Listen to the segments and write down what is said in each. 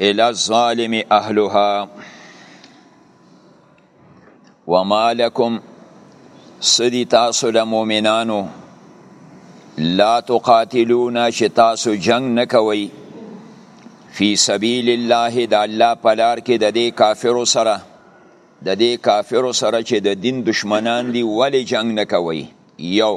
الى الظالم اهلها وما لكم سدي تاسو له مؤمنانو لا تقاتلون چې تاسو جنگ نه کوئ فی سبیل الله د الله په لار کې د دې کافرو سره د دې کافرو سره چې د دین دشمنان دي ولې جنگ نه کوئ یو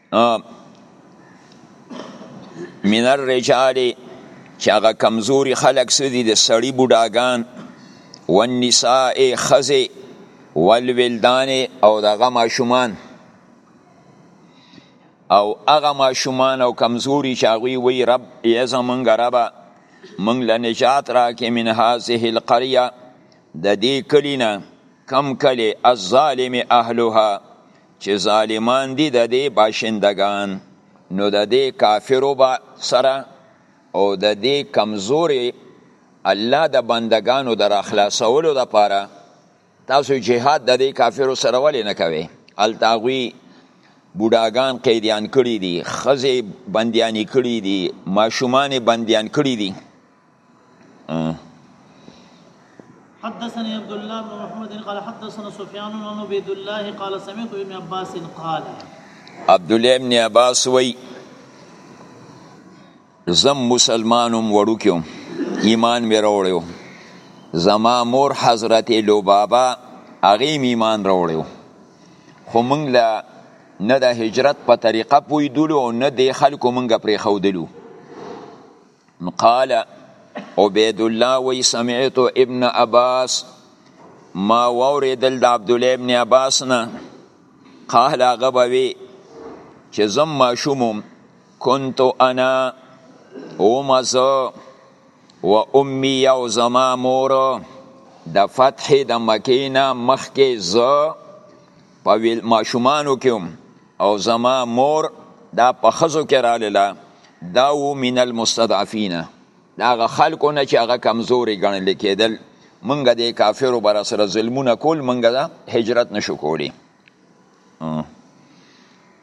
من الرجال چې هغه کمزوري خلک څه دي د سړي بوډاګان والنساء ښځې والولدان او د هغه ماشومان او هغه ماشومان او کمزوري چې هغوی وی رب یا زمونږ ربه مونږ له نجات راکې من هذه القریه د دې کلي نه کم کلی الظالم اهلها چې ظالمان دي د دې باشندګان نو د دې کافرو با سره او د دې کمزوري الله د بندگانو در اخلاصولو د پاره تاسو جهاد د دې کافرو سره ولې نه کوي التاغوی بوډاګان قیدیان کړي دي خزه بندیان کړي دي ماشومان بندیان کړي دي حدثني عبد الله بن محمد قال حدثنا سفيان عن عبيد الله قال سمعت ابن عباس قال عبد الله بن عباس وی زم مسلمانم وړوکم ایمان مې راوړیو زما مور حضرت لوبابا هغه ایمان راوړیو خو مونږ له نه د هجرت په طریقه پوی دلو نه د خلکو مونږ پرې خودلو قال عبید الله وی سمعت ابن عباس ما ووریدل د عبد الله ابن عباس نه قال هغه به وی چې زم ماشوم كنت انا ومزه و امي یو زما مور د فتح د مکینا مخکې زه په ویل ماشومانو کې هم او زما مور دا په خزو کې رااله دا و من المستضعفین دا غ خلکو نه چې هغه کمزوري ګڼل کېدل منګه د کافرو بر سره ظلمونه کول منګه دا هجرت نشو کولی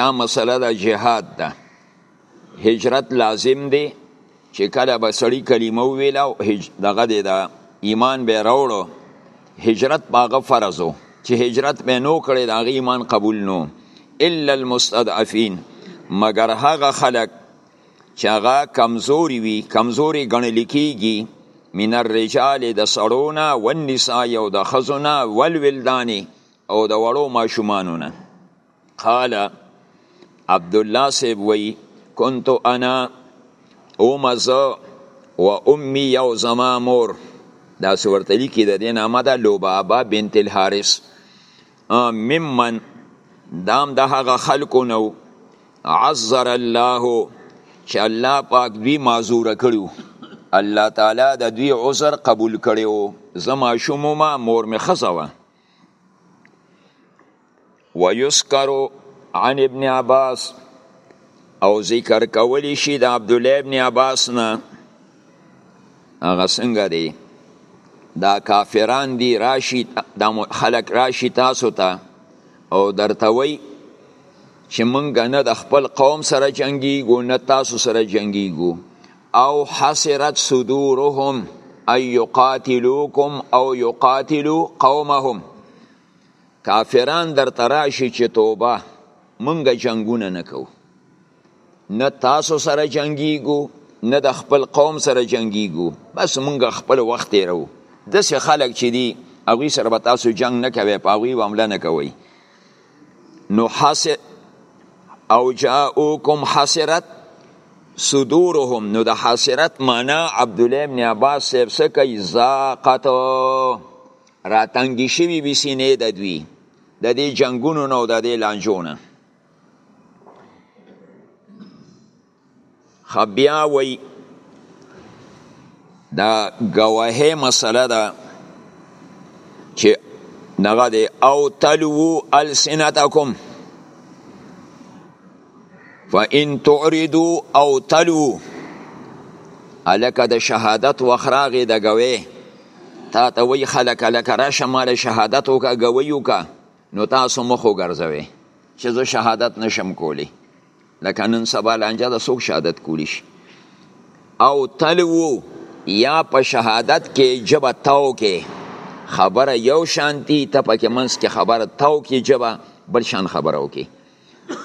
دا مسله د جهاد ده هجرت لازم دی چې کله به سړی کلمه ویل او دغه دی دا ایمان به راوړو هجرت باغه فرض وو چې هجرت به نو کړی دا غی ایمان قبول نو الا المستضعفين مگر هغه خلک چې هغه کمزوري وي کمزوري ګڼل کیږي من الرجال د سړونه والنساء او د خزونه والولدان او د وړو ماشومانونه قال عبد الله صاحب وی كنت انا اوم زه و امي یو زما مور دا سورته لیکي د دې نامه ده لوبابا بنت الحارث ممن دام د هغه خلکو نو عذر الله چې الله پاک دوی معذور کړو الله تعالی د دوی عذر قبول کړو زما شومه مور می خزوه ويذكر عن ابن عباس او ذکر کولی شي د عبد الله ابن عباس نه هغه څنګه دی دا کافران دی راشي دا خلق راشي تاسو ته تا او درته وای چې مونږ نه د خپل قوم سره جنگيږو نه تاسو سره جنگيږو او حسرت صدورهم اي يقاتلوكم او يقاتلو قومهم کافران درته راشي چې توبه مونږ جنگونه نه کوو نه تاسو سره جنگیږو نه د خپل قوم سره جنگیږو بس مونږ خپل وخت تیرو داسې خلک چې دي هغوی سره به تاسو جنگ نه کوئ په هغوی به حمله نه کوئ نو حسر او جاءوکم حسرت صدورهم نو د حسرت معنا عبد الله بن عباس صاحب څه کوي ذاقت را تنګې شوي وي سینې د دوی د دې جنګونو نه او د دې لانجو نه بیا وی دا گواهی مسله ده چې نغه ده او تلو السنتکم فان تعرضو او تلو الکه د شهادت وخت راغی د ګوی تا ته وی خلک الکه راشه مال شهادت وکه ګوی وکه نو تاسو مخ وګرځوي چې زه شهادت نشم کولی لکه نن سبا لانجه د څوک شهادت کولی شي او تلو یا په شهادت کې جبه تاو کې خبره یو شانتی ته پکې منس کې خبره تاو کې جبه بل شان خبره وکي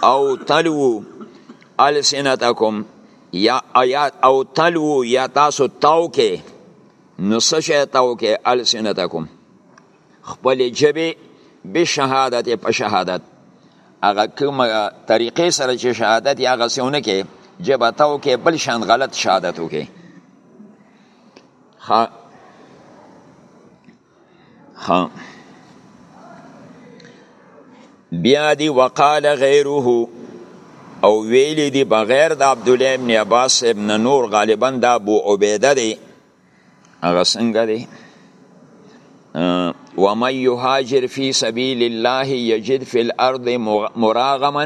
او تلو السنتکم یا آیات او تلو یا تاسو تاو کې نو څه شی تاو کې السنتکم خپل جبه به شهادت په شهادت هغه کومه طریقې سره چې شهادت یا غسونه کې جبه تاو کې بل شان غلط شهادت وکي ها بیا دی وقال غیره او ویلی دی بغیر د عبد الله ابن عباس ابن نور غالبا د ابو عبیده دی هغه څنګه دی ومن يهاجر في سبيل الله يجد في الارض مراغما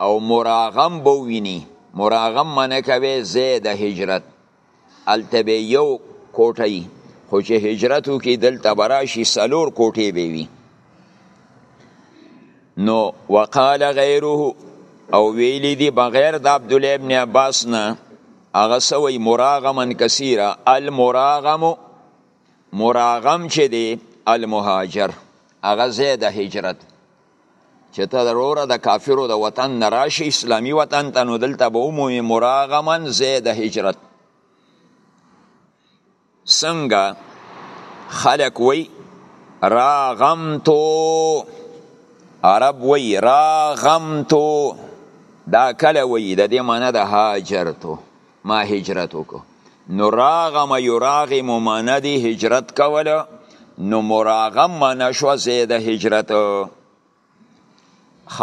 او مراغم به ویني مراغم منه کوي زه د هجرت الته به یو کوټه خو چې هجرت وکړي دلته به راشي څلور کوټې به وي نو وقال غیره او ویلی دی بغیر د عبد الله ابن عباس نه هغه سوی مراغمن کثیره المراغم مراغم چې دی المهاجر هغه زه د هجرت چې ته وروره د کافرو د وطن نه راشي اسلامي وطن ته نو دلته به ومومې مراغما ځای د هجرت څنګه خلک وی راغمتو عرب وی راغمتو دا کله وی د دې معنی د هاجرتو ما هجرت وکړو نو راغم یراغم معنی دی هجرت کوله نو مراغم معنی شو زید هجرت خ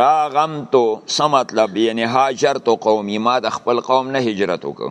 راغم تو څه مطلب یعنی هاجر تو قومی ما د خپل قوم نه هجرت وکړو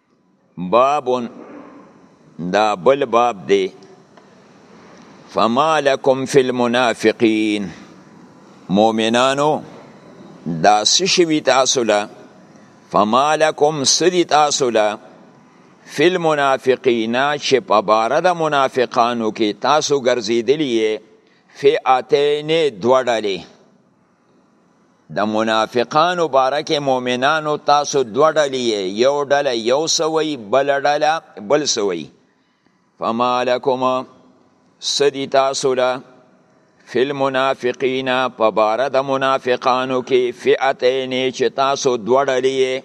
باب دا بل باب دی فما لکم فی المنافقین مؤمنانو دا سشوی تاسو له فما لکم سدی تاسو له فی المنافقین چې په باره د منافقانو کې تاسو ګرځېدلی یې فئتین دوه ډلې د منافقانو باره کې مؤمنانو تاسو دوه ډلې یو ډله یو سوی بل ډله بل سوی فما لکم سدی تاسو له فی المنافقین په باره د منافقانو کې فئتین چې تاسو دوه ډلې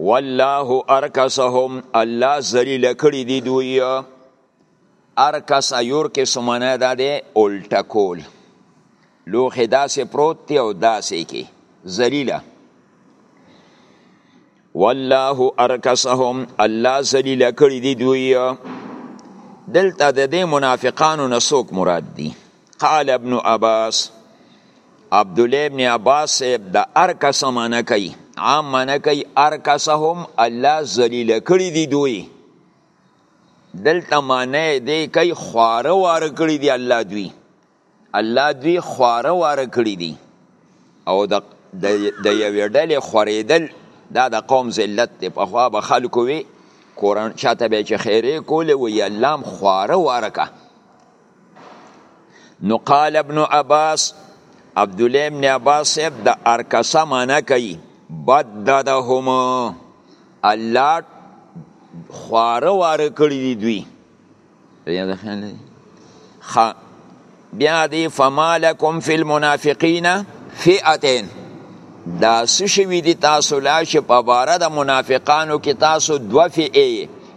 والله ارکسهم الله ذلیل کړی دی دوی ارکس یورکس معنی دا دی الټه کول لوښی داسې پروت دی او داسې کې ذلیله والله ارکسهم الله ذلیل کړی دی دوی دلته د دې منافقانو نه څوک مراد دي قال ابن عباس عبد الله ابن عباس د ارکس معنی کوي عام معنی کوي ارکسهم الله ذلیل کړی دی دوی دلته معنی دی کوي خواره واره کړی دی الله دوی الله دوی خواره واره کړی دی او د د یوې ډلې خوریدل دا د قوم ذلت دی په خوا به خلکو وي کورن چاته به چې خیرې کولې وي الله هم خواره واره که نو قال ابن عباس عبد الله ابن عباس صاحب د ارکسه معنا کوي بددهم الله خواره واره کړی دی دوی بیا دی فمالکم فی المنافقین فئتین دا سشوی دی تاسو لاش په باره د منافقانو کې تاسو دو فئه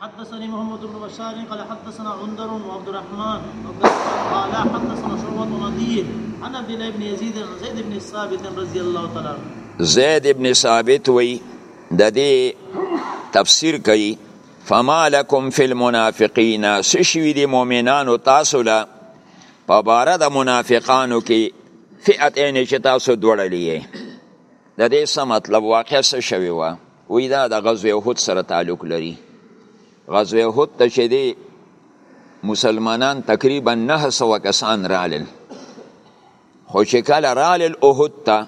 حدثني محمد بن بشار قال حدثنا عندر وعبد الرحمن قال حدثنا شعبة بن عدي عن عبد الله بن يزيد عن زيد بن ثابت رضي الله تعالى عنه زيد بن ثابت وي د دې تفسیر کوي فما لكم في المنافقين سشوي دي مؤمنانو تاسو لا په بار د منافقانو کې فئتين چې تاسو دوړلې د دې څه مطلب واقع څه شوی و وی دا د غزوه احد سره تعلق لري غزوه احد ته چې دی مسلمانان تقریبا 900 کسان رالل خو چې کله رالل احد ته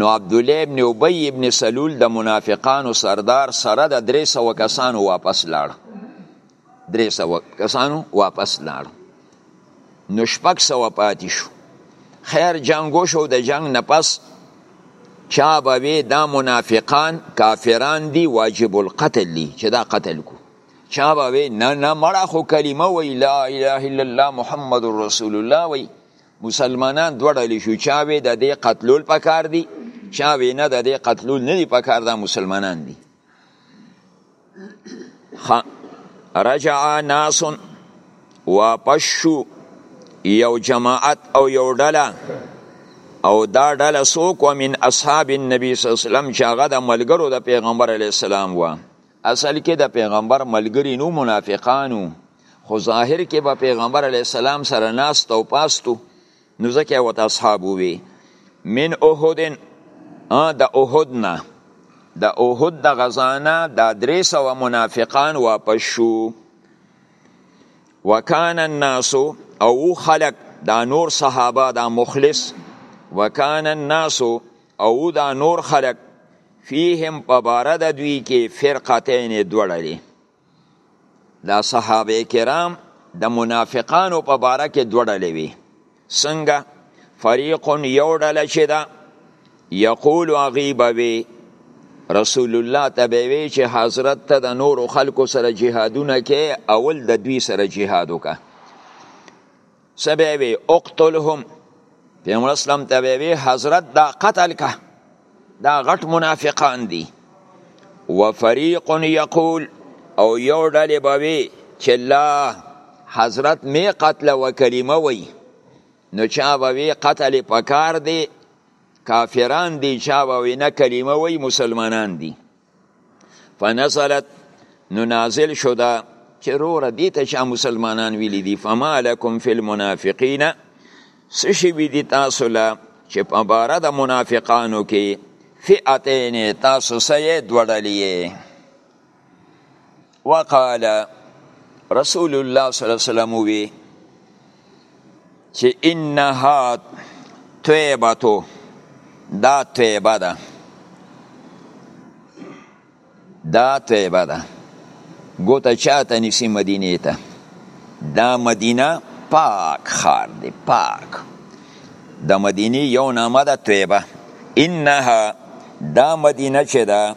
نو عبد الله ابن ابي ابن سلول د منافقانو سردار سره د 300 کسانو واپس لاړ درې سوه کسانو واپس لاړ نو شپږ سوه پاتې شو خیر جنګ وشو د جنګ نه پس چا به وی دا منافقان کافران دی واجب القتل دی چې دا قتل کو چا به وی نه نه مړه خو کلمه وی لا اله الا الله محمد رسول الله وی مسلمانان دوړل شو چا وی د دې قتلول پکار دی چا وی نه د دې قتلول نه دی پکار دا مسلمانان دی رجع ناس واپس شو یو جماعت او یو ډله او دا ډله څوک و من اصحاب النبي صلی الله علیه وسلم چې هغه د ملګرو د پیغمبر علی السلام و اصل کې د پیغمبر ملګری نو منافقانو خو ظاهر کې به پیغمبر علی السلام سره ناست او پاستو نو ځکه وت اصحاب وی من احدن د احد نه د احد د غزانه د درې سوه منافقان واپس شو وکان الناس او خلق دا نور صحابه دا مخلص وکان الناس او دا نور خلق فیهم پبارد دوی کې فرقتین دوړلې دا صحابه کرام د منافقانو په باره کې دوه ډلې وي څنګه فریق یو ډله چې ده یقول هغوی به وي رسول الله ته به وي چې حضرت ته د نورو خلکو سره جهادونه کې اول د دوی سره جهاد وکړه څه به وي اقتلهم پیغمبر اسلام ته به وي حضرت دا قتل کا دا غټ منافقان دي وفريق يقول او یو ډلې به وي چې لا حضرت می قتل و کلمه وي نو چا به وي قتل پکار دی کافران دی چا به وي نه کلمه وي مسلمانان دي فنزلت نو نازل شو دا چې روره دې ته چا مسلمانان ویلي دي فما لکم فی المنافقین څه شوي دي تاسو له چې په باره د منافقانو کې فئتین تاسو سه یې دوه ډلې وقال رسول الله صلی الله علیه وسلم وی چې انها طیبه دا طیبه ده دا طیبه ده ګوته چاته نیسی مدینه ته دا مدینه پاک خار دی پاک د مدینه یو نامه ده طیبه انها دا مدینه چې ده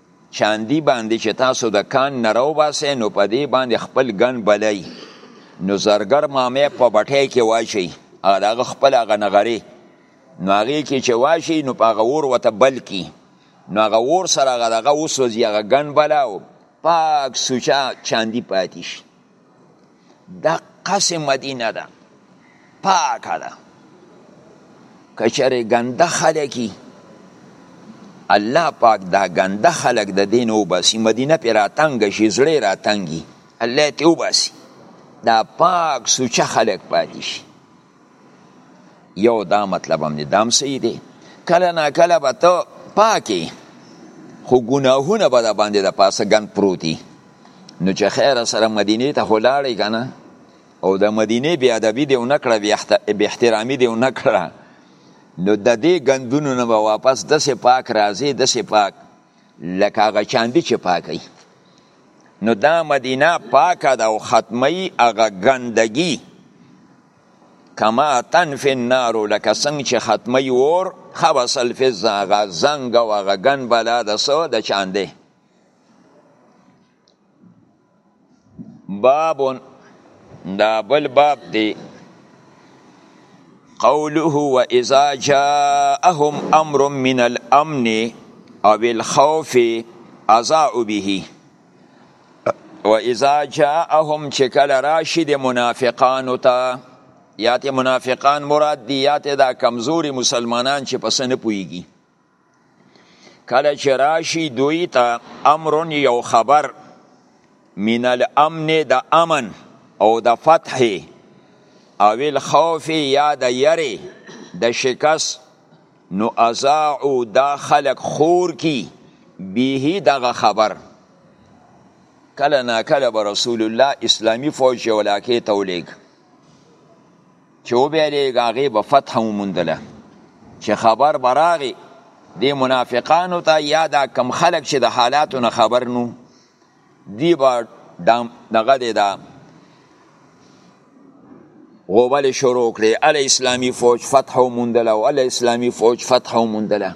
چاندی باندې چې تاسو د کان نه راوباسئ نو په دې باندې خپل ګن بلئ نو زرګر مامی په بټۍ کې واچوي هغه د هغه خپل هغه نغرې نو هغې کې چې واچوي نو په هغه اور ورته بل کړي نو هغه اور سره هغه دغه وسوځي هغه ګن بله او پاک سوچه چاندي پاتې شي دا قصه مدینه ده پاکه ده که چېرې ګنده خلک وي الله پاک دا ګنده خلک د دین وباسي مدینه پرې راتنګه شي زړه یې راتنګي الله یې ترې وباسي دا پاک سوچه خلک پاتې شي یو دا مطلب هم دی دام صحیح دی کله نا کله به ته پاکې خو ګناهونه به د باندې د پاسه ګن پروتي نو چې خیر سره مدینه ته خلاړې کنه او د مدینه بی ادبی دی نه کړه بی احترامی دی نه کړه نو د دې غندونو نه واپس د سه پاک راځي د سه پاک لکه هغه چاندي چې پاکي نو دا مدینه پاکه ده او ختمی هغه ګندګي کما تنفی النار لکه څنګه چې ختمی اور خبس الفز هغه زنګ او هغه ګن بلا د سو د چاندې باب دا بل باب دی قوله و اذا جاءهم امر من الامن او الخوف اذاعوا به و اذا جاءهم چې کله راشي د منافقانو ته یا ته منافقان مراد دي یا ته دا کمزوري مسلمانان چې پس نه پويږي کله چې راشي دوی ته امرون یو خبر من الامن د امن او د فتح او الخوف یا د یری د شکست نو ازاعو دا خلق خور کی بیهی دغه خبر کله نا کله به رسول الله اسلامی فوج یو لاکه تولیګ چې وبیلېږه هغې به فتح وموندله چې خبر به راغی دې منافقانو ته یا دا کم خلک چې د حالاتو نه خبر نو دی به دغه دی دا غوبل شروع کړي ال اسلامی فوج فتح وموندله او ال اسلامی فوج فتح وموندله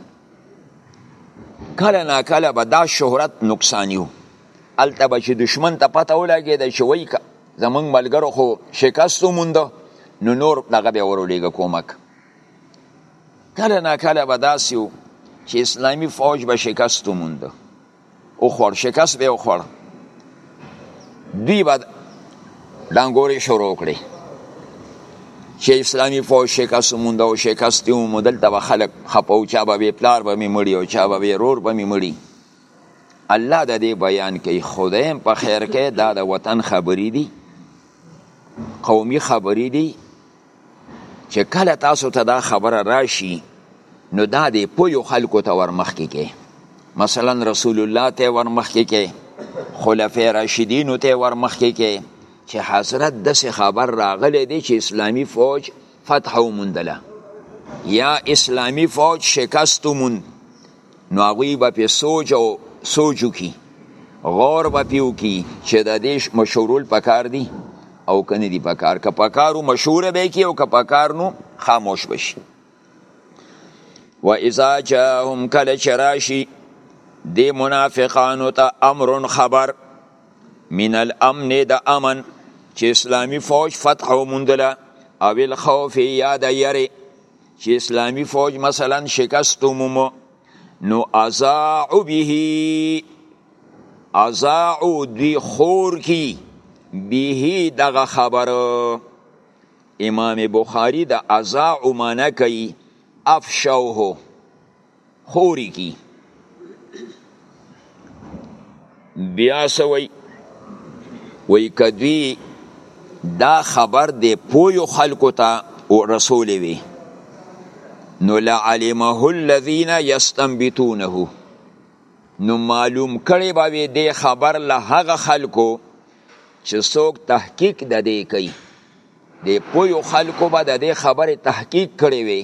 کله نا کله به دا شهرت نقصانیو الته به چې دشمن ته پته ولګېده چې وایي زمونږ ملګرو خو شکست وموند نو نور دغه به ورولېږه کومک کله نا کله به داسې و چې اسلامي فوج به شکست وموند وخوړ شکست به وخوړ دوی به ډانګورې شروع کړې چې اسلامي فوج شکست وموند او شکست یې وموند دلته به خلک خپه و چا به بې پلار به مې مړي او چا به بې رور به مې مړي الله د دې بیان کوي خدایم په خیر کې دا د وطن خبرې دي قومي خبرې دي چې کله تاسو ته دا خبره راشي نو دا دې پویو خلکو ته ورمخکې کې مثلا رسول الله ته ورمخکې کې خلفای راشدینو ته ورمخکې کې چې حضرت داسې خبر راغلی دی چې اسلامی فوج فتح وموندله یا اسلامی فوج شکست وموند نو هغوی به پې سوچ او سوچ وکړي غور به پې وکړي چې د دې مشورول په کار دي او که نه دي په کار که په کارو مشوره به یې او که په کار نو خاموش به شي و اذا جاءهم کله چې راشي دې منافقانو ته امر خبر من الامن د امن چې اسلامي فوج فتح وموندله او الخوف یا د یری چې اسلامی فوج مثلا شکست ومومو نو ازاعو به ازاعو دوی خور کی به دغه خبر امام بخاری د ازاعو معنی کوي افشوه خوري کی بیا سوی وی کدوی دا خبر دی پویو خلکو ته رسول وی نو لعلمه الذین یستنبتونه نو معلوم کړي به وي د خبر له هغه خلکو چې څوک تحقیق د دې کوي د پویو خلکو به د دې خبرې تحقیق کړي وي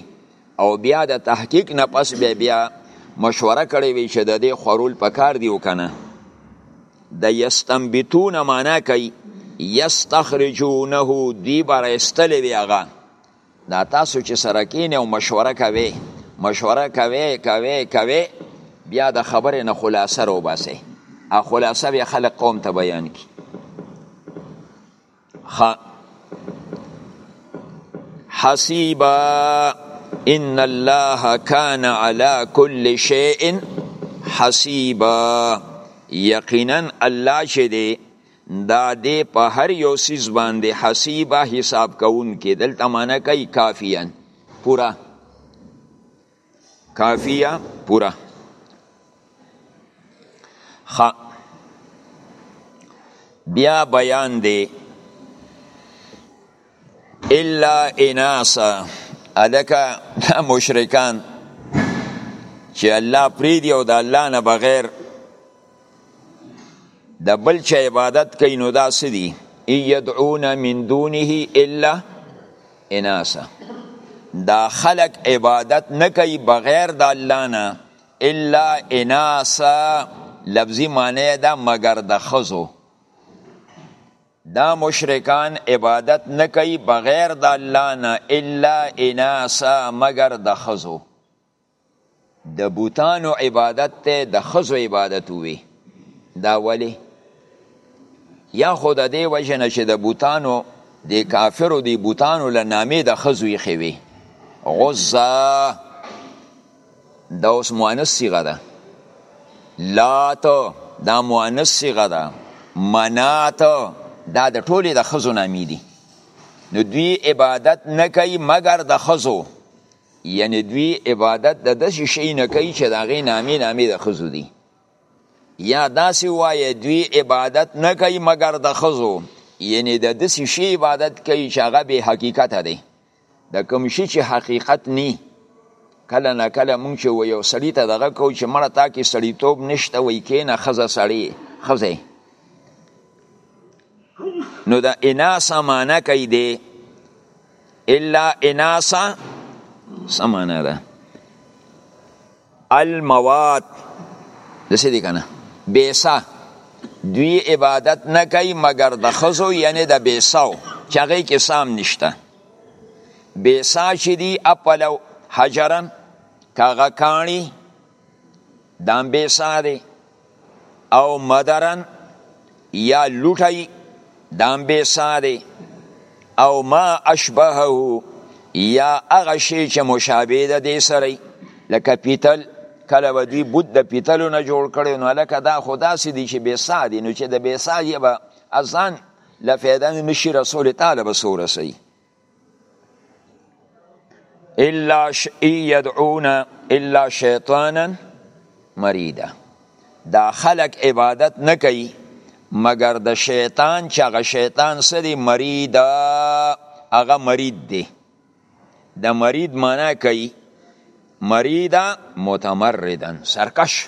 او بیا د تحقیق نه پس به بیا مشوره کړې وي چې د دې خورول پکار دی او کنه د یستنبتون معنا کوي یستخرجونه دی بر استلې وی هغه دا تاسو چې سره کینې او مشوره کوي مشوره کوي کوي کوي بیا د خبرې نه خلاصه رو باسي ا خلاصه بیا خلک قوم ته بیان کی خ حسیبا ان الله کان علی کل شیء حسیبا یقینا الله چې دی دا دی په هر یو سیز باندې حسیبه حساب کوونکی دلته معنی کوي کافیان پورا کافیه پوره خ بیا بیان دی الا اناسا الکه مشرکان چې الله پریدي او د الله نه بغیر د بل چا عبادت کوي نو دا څه دي یدعون من دونه الا اناسا دا خلق عبادت نه کوي بغیر د الله نه الا اناسا لفظي معنی دا مگر د خزو دا مشرکان عبادت نه کوي بغیر د الله نه الا اناسا مگر د خزو د بوتانو عبادت ته د خزو عبادت وی دا ولی یا خود د دې وجنه چې د بوتانو د کافرو د بوتانو له نامې د خزو یې خوي غزا دا اوس مؤنث صيغه ده لات دا مؤنث صيغه ده منات دا د ټولې د خزو نامې دي نو دوی عبادت نه کوي مګر د خزو یعنی دوی عبادت د داسې شي نه کوي چې د هغې نامې نامې د ښځو دي یا داسې وایه دوی عبادت نه کوي مګر د ښځو یعنی د داسې شي عبادت کوي چې هغه بې حقیقته دی د کوم شي چې حقیقت نی کله نه کله مونږ چې و یو سړي ته دغه کو چې مړه تا کې سړیتوب نشته وایي کینه ښځه سړی ښځی نو د اناسه معنی کوي دی الا اناسا سمانه ده المواد دسې دي کنه بیسا دوی عبادت نه کوي مګر د خزو یعنی د بیساو چې هغه کې سام نشته بیسا چې دي اپلو حجرن کاغه کانی دام بی ساه دی او مدرن یا لوټی دام بی ساه دی او ما اشبهه یا هغه شی چې مشابه ده دې سره لکه پیتل کله به دوی بت د پیتلو نه جوړ کړي نو لکه دا خو داسې دي چې بېسا دي نو چې د بېسا یې به اذان له فایده نشي رسول تعالی به څه ورسوي الا ش... يدعون الا شیطانا مریدا دا خلق عبادت نه کوي مگر د شیطان چې هغه شیطان سری مرید هغه مرید دی د مرید معنا کوي مریدا متمردن سرکش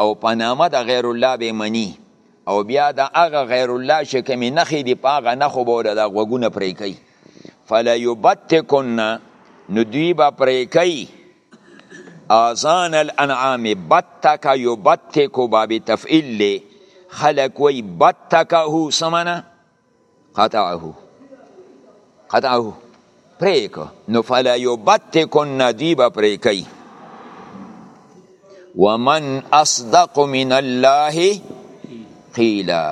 او په نامه د غیر الله به مني او بیا د هغه غیر الله چې کومې نښې دي په هغه نښو به ورته د غوږونه پرې کوي فلیبتکن نو دوی به پرې کوي آزان الانعام بتک یبتکو باب تفعیل لی خلق وی بتکه سمنه قطعه قطعه پریک نو فلا یبتکن دی به پریکی ومن اصدق من الله قیلا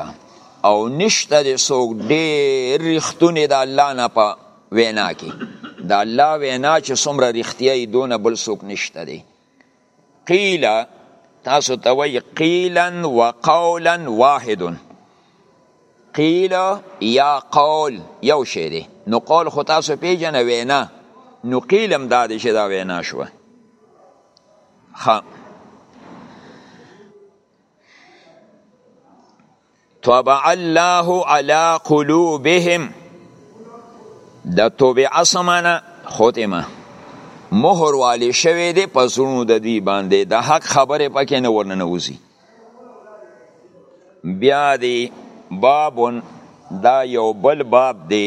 او نشته د سوک ډیر رښتونه د الله نه په وینا کې د الله وینا چې څومره رښتیا یې دونه بل سوک نشته دی قیل تاسو ته وایي قیلا و قولا واحد قیل یا قول یو شی دی نو قول خو تاسو پیژنه وینا نو قیل هم دا دی چې دا وینا شوه ښه طبع الله على قلوبهم د طبع سمانه ختمه مهر والی شوی دی په زړونو د دوی باندې د حق خبرې پکې نه ورننه وځي بیا دی بابون دا یو بل باب دی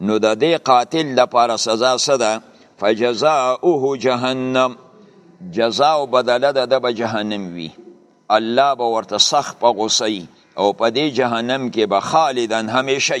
نو د دې قاتل لپاره سزا څه ده فجزاؤه جهنم جزا او بدله ده د به جهنم وي الله به ورته سخت په غوسه او په دې جهنم کې به خالدن همیشه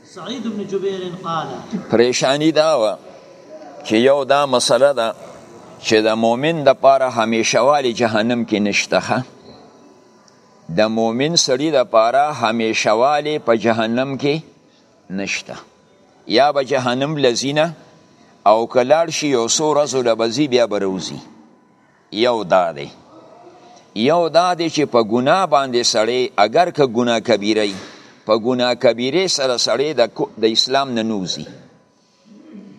سعيد بن جبير قال پریشانی دا و چې یو دا مسله ده چې د مؤمن د پاره همیشه والی جهنم کې نشته د مؤمن سړي د پاره همیشه والی په جهنم کې نشته یا به جهنم لزینه او کلاړ شي یو څو ورځو له بزي بیا بروزي یو دا دی یو دا دی چې په ګناه باندې سړی اگر که ګناه کبیره ای په ګناه کبیره سره سړی د د اسلام نه نوزي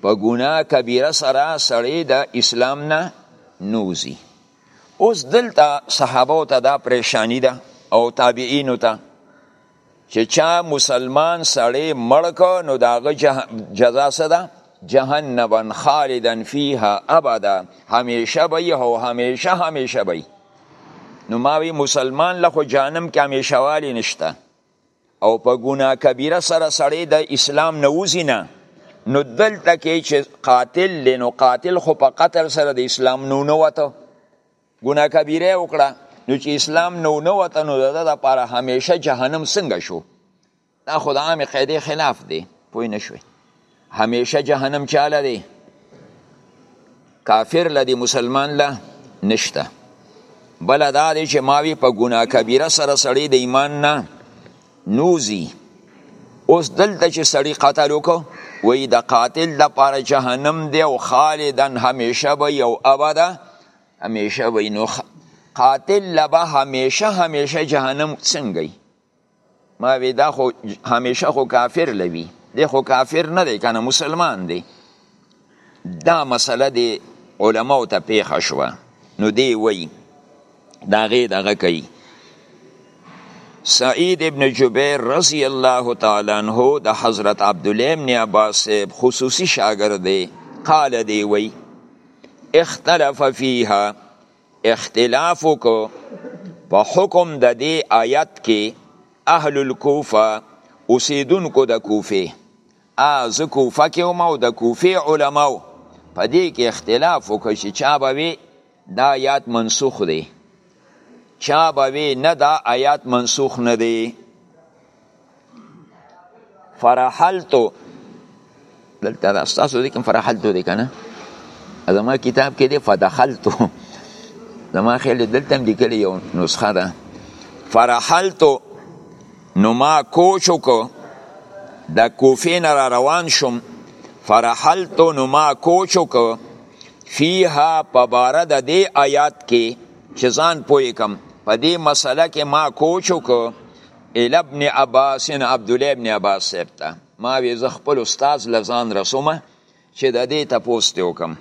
په ګناه کبیره سره سړی د اسلام نه نوزي اوس دلته صحابه ته دا پریشانی ده او تابعین ته چې چا مسلمان سړی مړ کو نو دا غ جزا سره جهنم خالدا فيها ابدا همیشه به او همیشه همیشه به نو ما وی مسلمان له خو جهنم کې همیشه والی نشته او په ګناه کبیره سره سړی د اسلام نه وځي نه نو دلته کې چې قاتل دی نو قاتل خو په قتل سره د اسلام نو نه وته ګناه کبیره وکړه نو چې اسلام نو نه وته نو دغه لپاره همیشه جهنم څنګه شو دا خو د عامې قاعدې خلاف دی پوه نه شوې همیشه جهنم چاله دی کافر له دی مسلمان له نشته بل دا دی چې ماوی په ګناه کبیره سره سړی د ایمان نه نوزی اوس دلته چې سړی قتل وکړو وی د قاتل د پاره جهنم دی او خالدن همیشه به یو ابدا همیشه وی نو قاتل لبا همیشه همیشه جهنم څنګه ما وی دا خو همیشه خو کافر لوي دی خو کافر نه دی کنه مسلمان دی دا مسله دی علماء ته پیښه شو نو دی وی دا غي دغه کوي سعید ابن جبیر رضی الله تعالی عنہ د حضرت عبد الله ابن عباس خصوصي شاګرد دی قال دی وی اختلف فيها اختلاف کو په حکم د دې آیت کې اهل الکوفه اوسیدونکو د کوفه ا ز کوفه کې او مو د کوفه علماو په دې کې اختلاف وکړي چې چا به وي دا آیات منسوخ دی چا به وي نه دا آیات منسوخ نه دی فرحلتو دلته دا ستاسو دي کوم فرحلتو دي کنه زما کتاب کې دي فدخلتو زما خیال دلته هم لیکلي یو نسخه ده فرحلتو نو ما کوچ وکړو د کوفې نه را روان شوم فرحلتو نو ما کوچ وکړو فیها په باره د دې آیات کې چې ځان پوه کم په دې مسله کې ما کوچ وکړو ال ابن عباس عبد الله ابن عباس صاحب ته ما وی زه خپل استاد لزان رسوم چې د دې تپوس ته وکم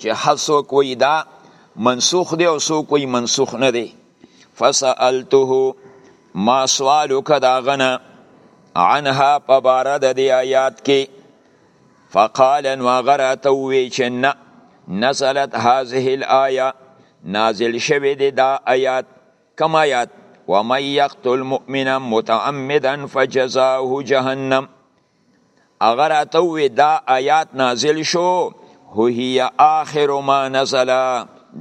چې حسو کوی دا منسوخ دی او سو کوی منسوخ نه دی فسالته ما سوال کدا غنه عنها په بار د دې آیات کې فقال ان وغرت وی چې نه نزلت هذه الايه نازل شوه دی دا آیات کم آیات ومن یقتل مؤمنا متعمدا فجزاه جهنم اگر اتوی دا آیات نازل شو هو هی آخر ما نزل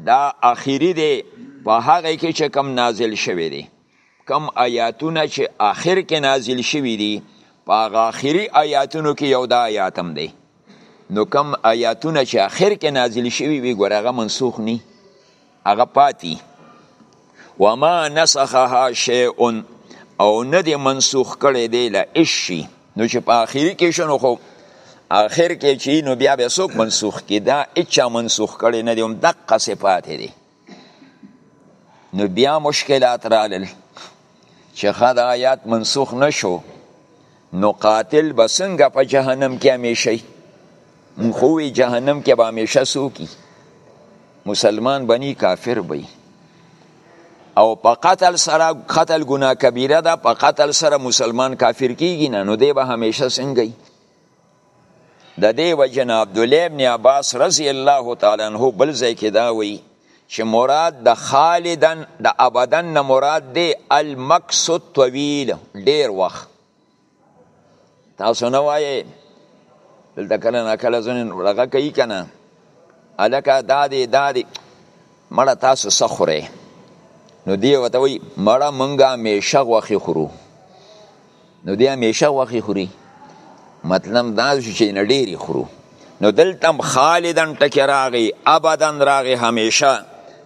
دا اخیری دی په هغه کې چې کم نازل شوی دی کم آیاتونه چې آخر کې نازل شوی دی په هغه آخري آیاتونو کې یو دا آیات هم دی نو کم آیاتونه چې آخر کې نازل شوی وي ګور هغه منسوخ نی هغه پاتی وما نسخها شیء او نه دی منسوخ کړي دی له اشی نو چې په اخیری کې شنو خو اخر کې چې نو بیا به څوک منسوخ کې دا اچا منسوخ کړي نه دی هم دقه صفات دی نو بیا مشکلات رالل چې خد آیات منسوخ نشو نو قاتل به څنګه په جهنم کې همیشه مونږ خو وی جهنم کې به همیشه سوکی مسلمان بنی کافر بی او په قتل سره قتل ګناه کبیره ده په قتل سره مسلمان کافر کیږي نه نو دی به همیشه څنګه د دې وجه نه عبدالله ابن عباس رضی الله تعالی عنه بل ځای کې دا وایي چې مراد د خالدن د ابدن نه مراد دی المکس الطویل ډیر وخت تاسو نه وایې دلته کله نه کله ځنې دغه کوي که نه الکه دا دی دا دی مړه تاسو څه خورئ نو دی ورته وایي مړه موږ همیشه غوښې خورو نو دی همیشه غوښې خوري مطلب دا چې نه ډېرې خورو نو دلته هم خالدن ټکې راغی ابدا راغی همیشه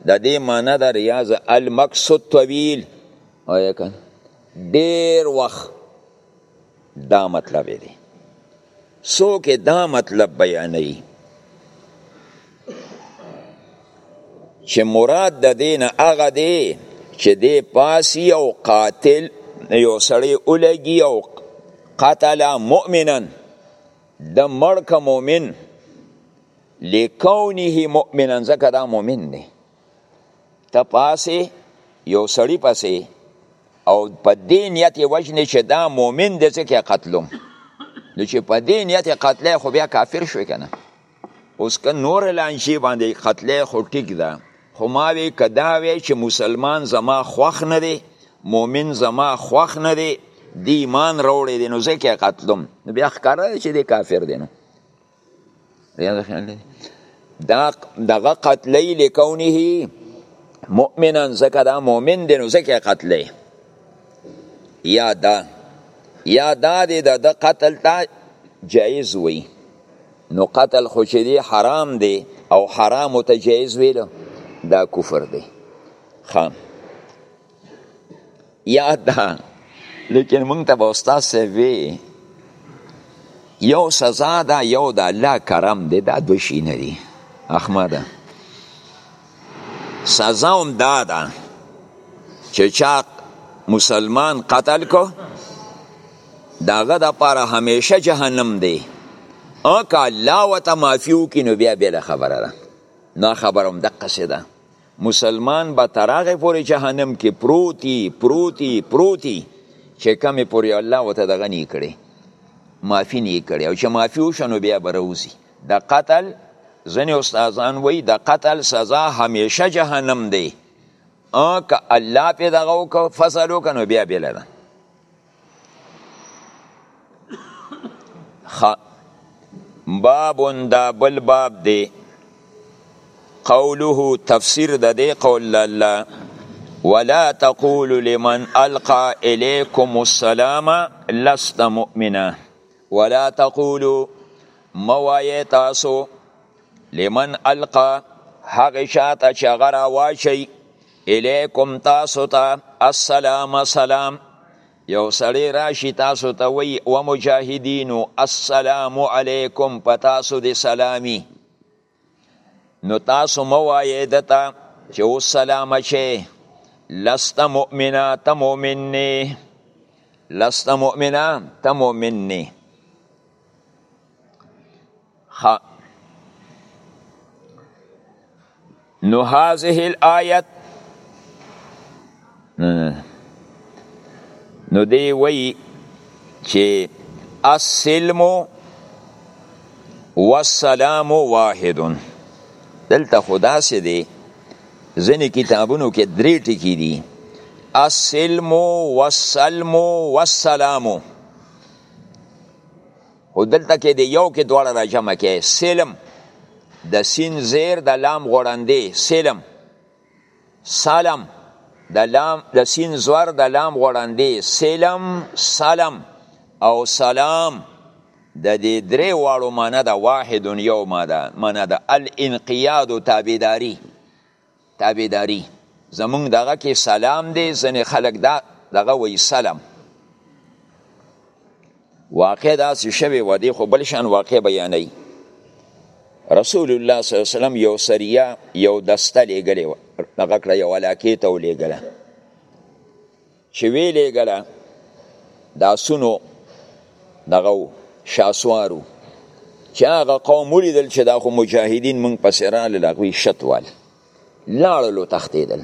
د دې معنی د ریاض المکس الطویل وایه که ډېر وخت دا مطلب دی څوک دا مطلب بیانوي چې مراد د دین هغه دی چې دی پاسی او قاتل یو سړی اولګي او قتل مؤمنا د مړک مؤمن لکونه مؤمنا ځکه دا مؤمن دی ته پاسې یو سړی پسې او په دې نیت یې وژنې چې دا مؤمن دی ځکه یې قتلوم نو چې په دې نیت یې قتلی خو بیا کافر شوی که نه اوس که نور لانجې باندې قتلی خو ټیک ده خو ما وی که دا وی چې مسلمان زما خوښ نه دی مؤمن زما خوښ نه دی دی ایمان راوړی دی نو ځکه یې قتلوم نو بیا ښکاره دی چې دی کافر دی نو یاد خیال دی دا دغه قتلی لکونه مؤمنا زکه دا مؤمن دی نو زکه قتلی یا دا یا دا دی د دا قتل تا جایز وی نو قتل خو چې دی حرام دی او حرام ته جایز ویلو دا کفر دی خام یاد ده لیکن مونږ ته به استاد صاحب وی یو سزا ده یو د الله کرم دی دا دوه شي نه دي احمده سزا هم دا ده چې چا مسلمان قتل کو داغه د پاره همیشه جهنم دی او که الله وته معافیو کې نو بیا بل خبره ده نه خبروم دقه سي ده مسلمان به تر هغه پورې جهنم کې پروتي پروتي پروتي چې کمې پورې الله وته دغه نه کړي معافي نه کړي او چې معافي وشنو بیا بروزي د قتل ځنې استادان وایي د قتل سزا همیشه جهنم دی که الله پې دغه وکړو فصل وکړو بیا بله ده خ باب دا بل باب دی قوله تفسیر د دې قول الله ولا تقول لمن القى اليكم السلام لست مؤمنا ولا تقولوا موايه تاسو لمن القى هغه شاته چې هغه راواشي الیکم تاسو ته السلام سلام یو سړی راشي تاسو ته وی و مجاهدینو السلام علیکم په تاسو دی سلامی نو تاسو مو وایې دته چې او سلام چې لست مؤمنا ته مؤمن نه لست مؤمنا ته مؤمن نه ها نو هذه الآیت نو دی وی چې السلم والسلام واحد دلته خدا سي دی ځنې کتابونو کې درې ټکي دي السلم والسلم والسلام خو دلته کې د یو کې دواړه را جمع کې سلم د سین زیر د لام غړندې سلم سلام د لام د سین زور د لام غړندې سلم سلام او سلام د دې درې واړو معنی د واحد یو ماده معنی د الانقیاد تابعداري تابعداري زمونږ دغه کې سلام دی ځنې خلک دا دغه وایي سلام واقع داسې شوی و دی خو بل شان واقع بیانوي رسول الله صلی الله علیه وسلم یو سریه یو دسته لیږلې وه دغه کړه یو علاقې ته ولیږله چې وی لېګله دا سونو دغه شاسوارو چې هغه قوم ولیدل چې دا خو مجاهدین مونږ پسې راغلل هغوی شتوال لاړلو تښتېدل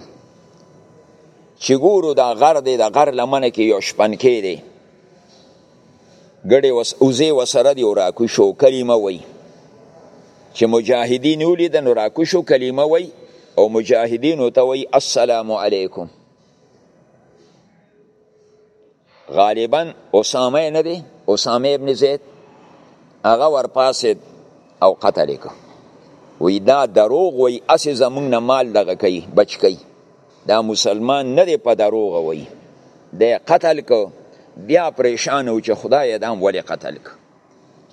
چې ګورو دا غر دی د غر لمنه کې یو شپنکی دی ګډې وس اوزې وسره دی او راکوی شو کلمه وی چې مجاهدین ولیدل نو راکوی شو کلمه وی او مجاهدینو ته وی السلام علیکم غالبا اسامه نه دی اسامه ابن زید هغه ورپاسید او قتل کو وی دا دروغ وی اسی زمون نه مال دغه کوي بچ کوي دا مسلمان نه دی په دروغ وی د قتل کو بیا پریشان او چې خدای دام ولی قتل کو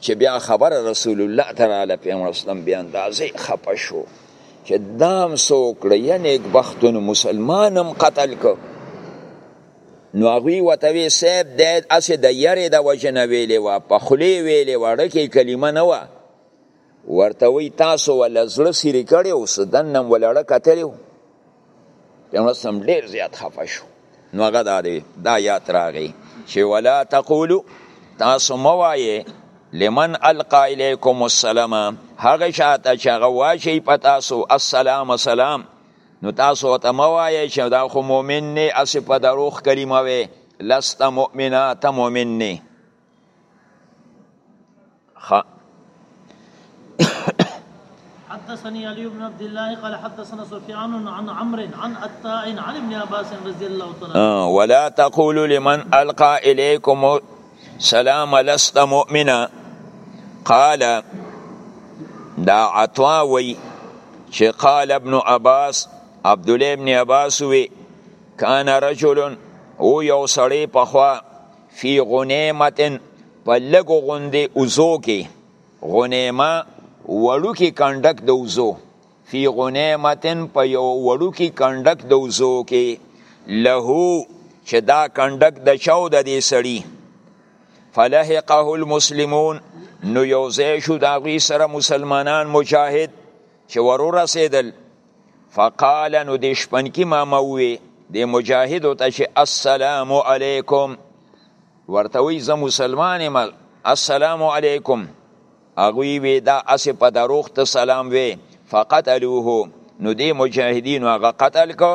چې بیا خبره رسول الله تعالی پیغمبر اسلام بیا اندازې خپه شو چې دام څوک له یې نیکبختونو مسلمان هم قتل کړ نو هغوی ورته وی صاحب دی هسې د یرې د وجې نه ویلې وه په خولې ویلې وه ډکې کلمه نه وه ورته وی تاسو وله زړه سیرې کړی اوس دننه هم وله ړه کتلی پیغمبر هم ډیر زیات خفه شو نو هغه دا دی دا یاد راغی چې ولا تقولو تاسو مو وایې لمن القا الیکم السلام هغه شاته چې هغه واچي په تاسو السلام سلام نو تاسو ته مو وایې چې دا خو مؤمن نه اسی په دروغ کلمه وي لست مؤمنا ته مؤمن نه خ حدثني علي بن عبد الله قال حدثنا سفيان عن عمرو عن عطاء عن ابن عباس رضي الله تعالى آه، ولا تقولوا لمن القى اليكم سلام لست مؤمنا قال دا عطوا وی چې قال ابن عباس عبد الله ابن عباس وی کان رجل او یو سړی په خوا فی غنیمتن په لګو غوندې اوزو کې غنیمه وړوکی کندک د اوزو فی غنیمتن په یو وړوکی کندک د اوزو کې له چې دا کندک د چاو د دې سړي فلحقه المسلمون نو یو ځای شو د هغوی سره مسلمانان مجاهد چې ورو رسیدل فقال نو د شپنکی ماما وی د مجاهد ته چې السلام علیکم ورته وی زه مسلمان یم السلام علیکم هغه وی دا اس په دروخت سلام وی فقتلوه نو دی مجاهدین هغه قتل کو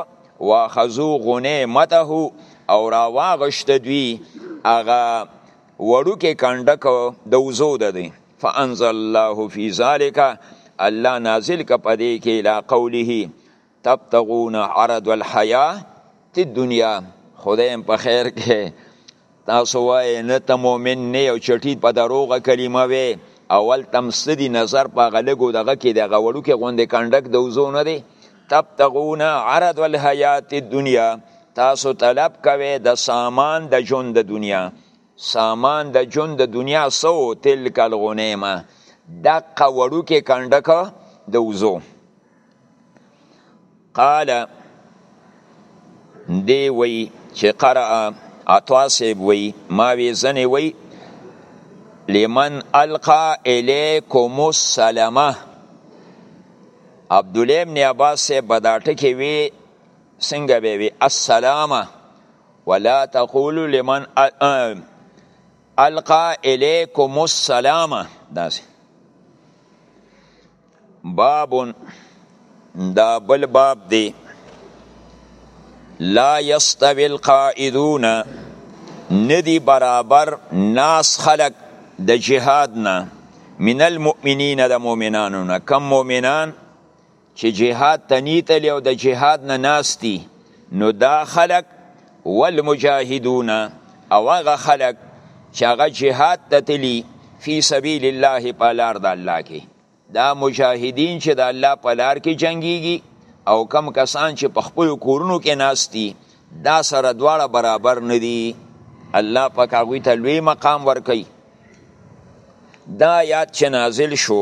واخذو غنیمته او را واغشت دوی هغه وړو کې کنډک د وزو د دی فانزل الله فی ذالک الله نازل ک پدې کې لا قوله تبتغون عرض الحیا تی دنیا خدایم په خیر کې تاسو وای نه ته مؤمن نه یو چټی په دروغه کلمه وی اول تمسدی نظر په غلګو دغه کې دغه وړو کې غوندې کندک دوزو نه دی تبتغون عرض الحیات الدنیا تاسو طلب کوي د سامان د ژوند د دنیا سامان د جون د دنیا سو تلک الغنیمه دقه وړو کې کنډک د وزو قال دی وی چې قرأ عطاسب وی ما وی زنی وی لمن القا الیکم السلامه عبد الله ابن عباس به دا ټکی وی څنګه به وی السلامه ولا تقولوا لمن القا الیکم السلام داسې باب دا بل باب دی لا یستوی القائدون ندی برابر ناس خلق د جهاد نه من المؤمنین د مؤمنانو نه کم مؤمنان چې جهاد ته نیتلی او د جهاد نه ناستی نو دا خلق والمجاهدون او هغه خلق چې هغه جهاد ته تلی فی سبیل الله په لار د الله کې دا مجاهدین چې د الله په لار کې جنگیږي او کم کسان چې په خپل کورونو کې ناستی دا سره دواړه برابر ندي الله پاک هغوی ته لوی مقام ورکوي دا یاد چې نازل شو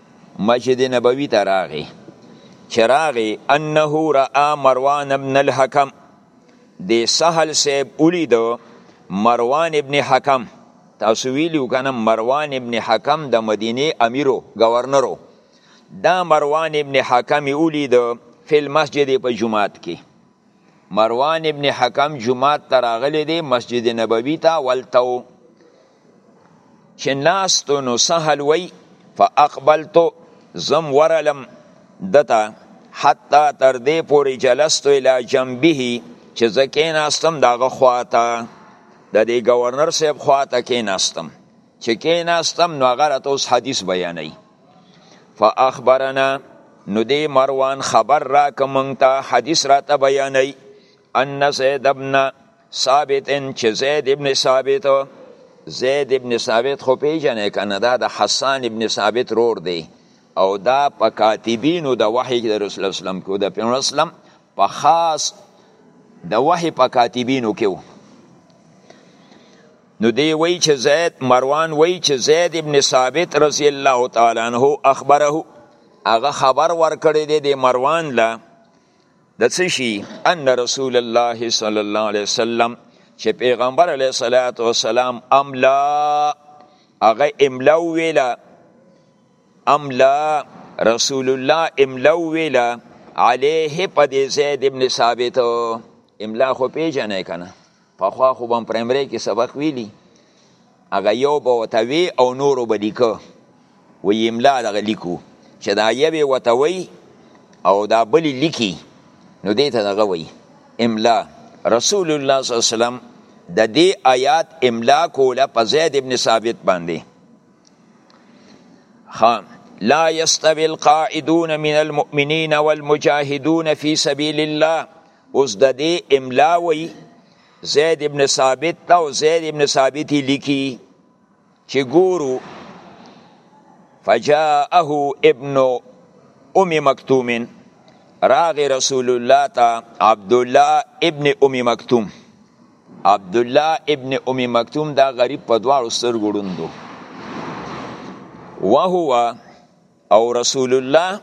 مسجد نبوی ته راغی چې راغی انه را مروان ابن الحکم د سهل صاحب ولید مروان ابن حکم تاسو ویلو کنه مروان ابن حکم د مدینه امیرو گورنرو دا مروان ابن حکم ولید فل مسجد په جمعات کې مروان ابن حکم جمعات ته راغلی دی مسجد نبوي ته ولته و چې ناستو نو سهل وی فاقبلتو زم ورلم دته حتی تر دې پورې جلستو الی جنبه چې زه کېناستم د هغه خواته د دې ګورنر صاحب خواته کېناستم چې کیناستم نو هغه راته اوس حدیث بیانوي فاخبرنا نو دی مروان خبر را کوم ته حدیث را ته بیانوي ان زید ابن ثابت ان چې زید ابن ثابت زید ابن ثابت خو پیژنې کنه دا د حسان ابن ثابت رور دی او دا په کاتبینو د وحی د رسول الله اسلام کو د پیغمبر اسلام په خاص د وحی په کاتبینو کې نو دی وی چې زید مروان وی چې زید ابن ثابت رضی الله تعالی عنہ اخبره هغه خبر ورکړی دی د مروان لا د څه شي ان رسول الله صلی الله علیه وسلم چې پیغمبر علیه الصلاۃ والسلام املا هغه املا ویلا املا رسول الله املا ویلا علیه په دې زید ابن ثابت املا خو پیژنې کنه پخوا خو بم پرایمری کې سبق ویلی هغه یو به وته وی او نورو به لیکه و املا دغه لیکو چې دا یوې وته وی او دا بلی لیکي نو دې ته دغه وی املا رسول الله صلی الله علیه وسلم د دې آیات املا کوله په زید ابن ثابت باندې خان لا يستوي القاعدون من المؤمنين والمجاهدون في سبيل الله اوس د دې املا وی زید ابن ثابت ته او زید ابن ثابت لیکي چې ګورو فجاءه ابن ام مکتوم راغ رسول الله ته عبد الله ابن ام مکتوم عبد الله ابن ام مکتوم دا غریب په دواړو سترګو ړوندو وهو او رسول الله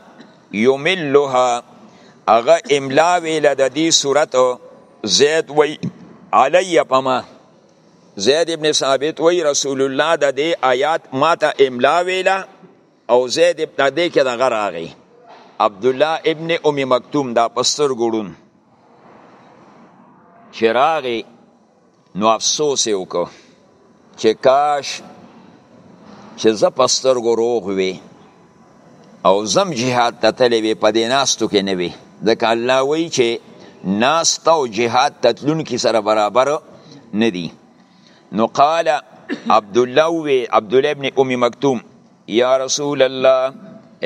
یملها هغه املا ویله د دې صورت زید وی علی پما زید ابن ثابت وی رسول الله د دې آیات ماته املا ویله او زید ابن دې کې د غر راغی عبد الله ابن ام مکتوم دا پستر ګړون چراغي نو افسوس یې وکړو چې کاش چې زه په سترګو روغ وي او زم جهاد ته تللی وي په دې ناستو کې نه وي ځکه الله وایي چې ناسته او جهاد ته تلونکي سره برابر نه دي نو قال عبد الله وی عبد الله ابن ام مکتوم یا رسول الله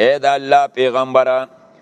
اے دا الله پیغمبره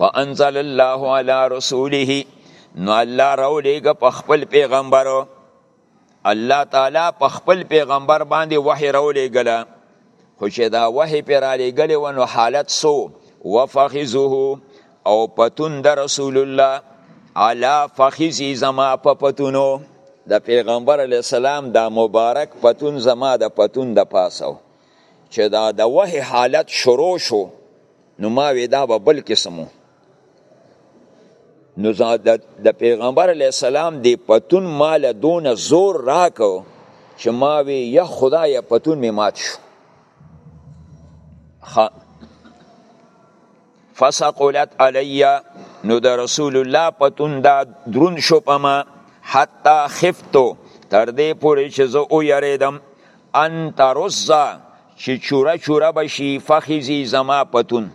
فانزل الله على رسوله نو الله راولېږه په خپل پیغمبر الله تعالی په خپل پیغمبر باندې وحی راولېږله خو چې دا وحی پې رالیږلې و نو حالت سو وفخذه او پتون د رسول الله علا فخذی زما په پتونو د پیغمبر علی السلام دا مبارک پتون زما د پتون د پاسو چې دا د وحی حالت شروع شو نو ما وی دا به بل قسمو نو د پیغمبر علی السلام دی پتون مال دون زور راکو چې ما وی یا خدای پتون می مات شو خ فسقلت علی نو د رسول الله پتون دا درون شو پما حتا خفتو تر دې پورې چې زه او یریدم ان ترزا چې چوره چوره به شي فخذي زما پتون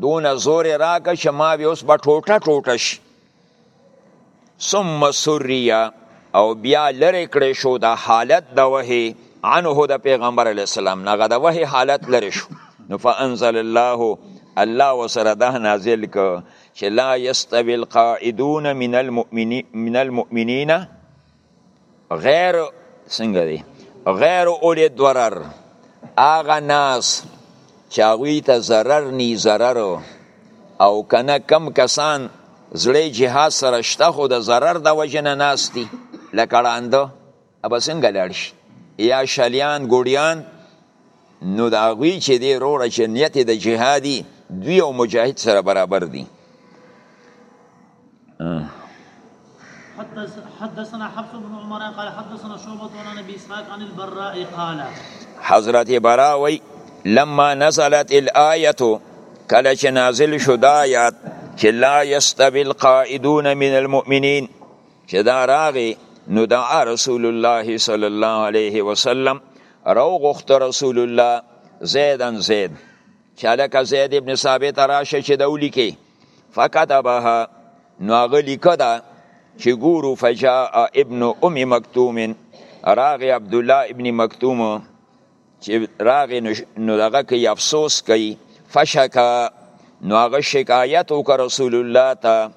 دونه زور یې راکړه چې ما بیا اوس به ټوټه ټوټه شي ثم سریا او بیا لرې کړی شو دا حالت د وحې عنه د پیغمبر علیه السلام نه هغه د وحې حالت لرې شو نو فانزل الله الله وسره ده نازل که چې لا یستوی القائدون من المؤمنین من المؤمنین غیر څنګه دی غیر اولی ضرر اغه ناس چاوی ته ضرر نی ضرر او کنه کم کسان زړی جهاد سره شته خو د ضرر د وجنه ناستی لکړاند ابا څنګه لاړ شي یا شلیان ګوډیان نو دا غوی چې دی روړه چې نیت د جهادي دوی او مجاهد سره برابر دي حدثنا حفص بن عمر قال حدثنا شعبة عن ابي اسحاق عن البراء قال حضرت براء وي لما نزلت الايه کله چې نازل شو دا آیات چې لا یستوی القائدون من المؤمنین چې دا راغی نو دعا رسول الله صلی الله علیه وسلم رو غخت رسول الله زیدن زید چې لکه زید ابن ثابت راشه چې د ولیکي فکتبها نو هغه لیکه ده چې ګورو فجاء ابن ام مکتوم راغی عبد الله ابن مکتوم چې راغی نو دغه کې افسوس کوي فشکا نو هغه شکایت وکړ رسول الله ته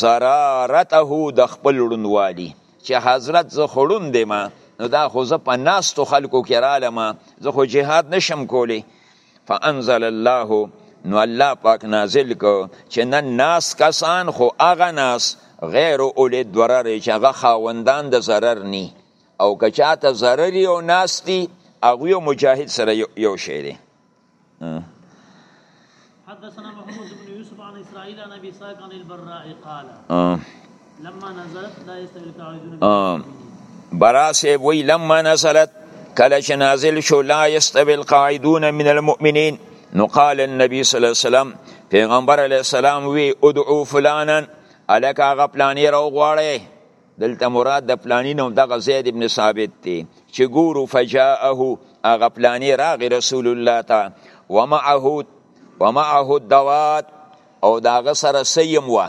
زرارته د خپل ړنوالي چې حضرت زه خړون دی ما نو دا خو زه په ناستو خلکو کې رالم زه خو جهاد نشم کولی فانزل الله نو الله پاک نازل کو چې نن ناس کسان خو هغه ناس غیر اول ضرر چې هغه خاوندان د ضرر ني او که چاته ضرر یو ناس دي هغه مجاهد سره یو شی دی حدثنا محمود بن يوسف عن اسرائيل عن ابي ساق عن البراء قال برا صاحب وی لما نزلت کله چې نازل شو لا یستوی القاعدون من المؤمنین نو قال النبي صلی الله علیه وسلم پیغمبر علیه السلام وی ادعو فلانا الک هغه پلانی را غواړی دلته مراد د پلانی نوم دغه زید ابن ثابت دی چې ګورو فجاءه هغه پلانی راغی رسول الله ته ومعه ومعه الدوات او داغه سره سیم وه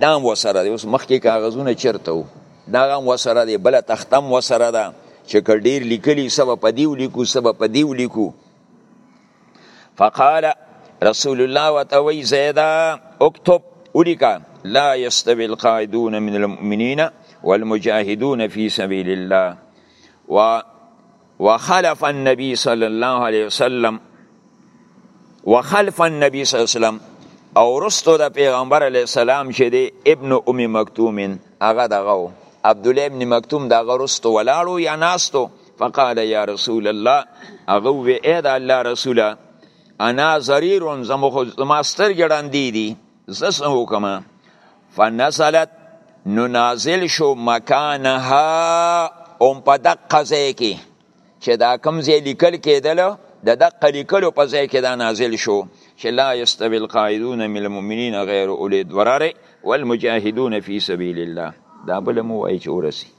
دا هم وسره دی اوس مخکې کاغذونه چیرته وو دا هم وسره دی بله تخته هم وسره ده چې که ډېر لیکلي څه به په دې ولیکو څه به په دې ولیکو فقال رسول الله ورته وایي زیده اکتب ولیکه لا یستوي القاعدون من المؤمنین والمجاهدون فی سبیل الله و وخلف النبي صلی الله علیه وسلم وخلف النبي صلی الله علیه وسلم او رستو د پیغمبر علی السلام چې دی ابن ام مکتوم هغه دغه عبد الله ابن مکتوم دغه رستو ولاړو یا ناستو فقال یا رسول الله هغه وی اې د الله رسوله انا ضریر زمو خو زما سترګې ړندې دي زه څه وکم فنزلت نو نازل شو مکانها ام په دقه ځای کې چې دا کم ځای لیکل کېدل د دقه لیکلو په ځای کې دا نازل شو چې لا یستوی القاعدون من المؤمنین غیر اولی الضرر والمجاهدون فی سبیل الله دا بل مو وایي چې ورسي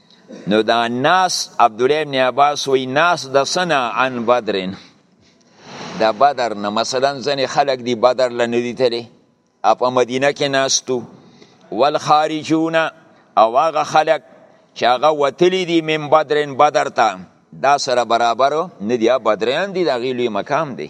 نو دا ناس عبد الله ابن عباس وی ناس د سنا عن بدرن د بدر نه مثلا ځنې خلک دی بدر لنه دي تللی په مدینه کې ناستو والخارجون او هغه خلک چې هغه وتلی دي من بدرن بدر ته دا سره برابر نه دي بدریان دي د هغې لوی مقام دی